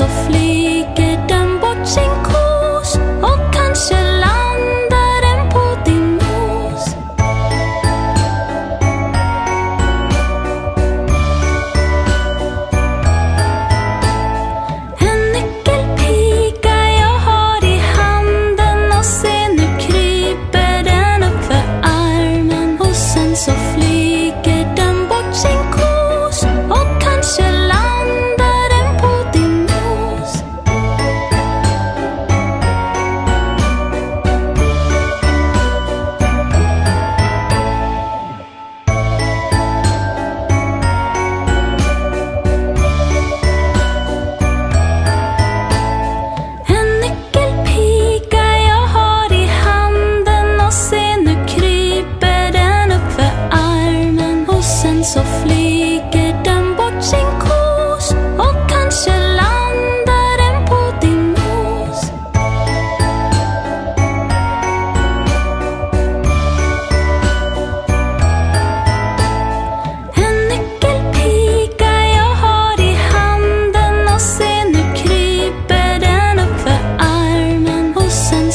softly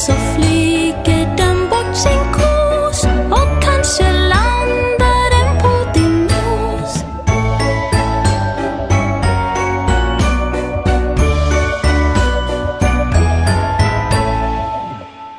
sofrer.